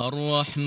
الرحمن.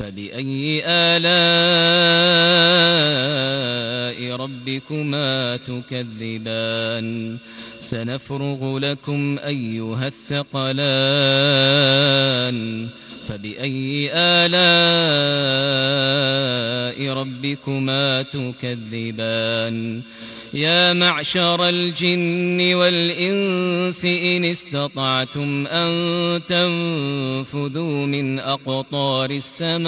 فبأي آلاء ربكما تكذبان؟ سنفرغ لكم أيها الثقلان. فبأي آلاء ربكما تكذبان؟ يا معشر الجن والإنس إن استطعتم أن تنفذوا من أقطار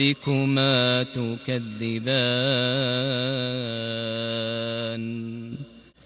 ربكما تكذبان.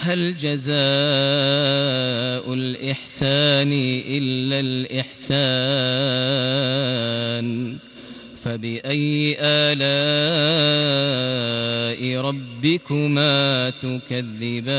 هل جزاء الإحسان إلا الإحسان؟ فبأي آلاء ربكما تكذبان؟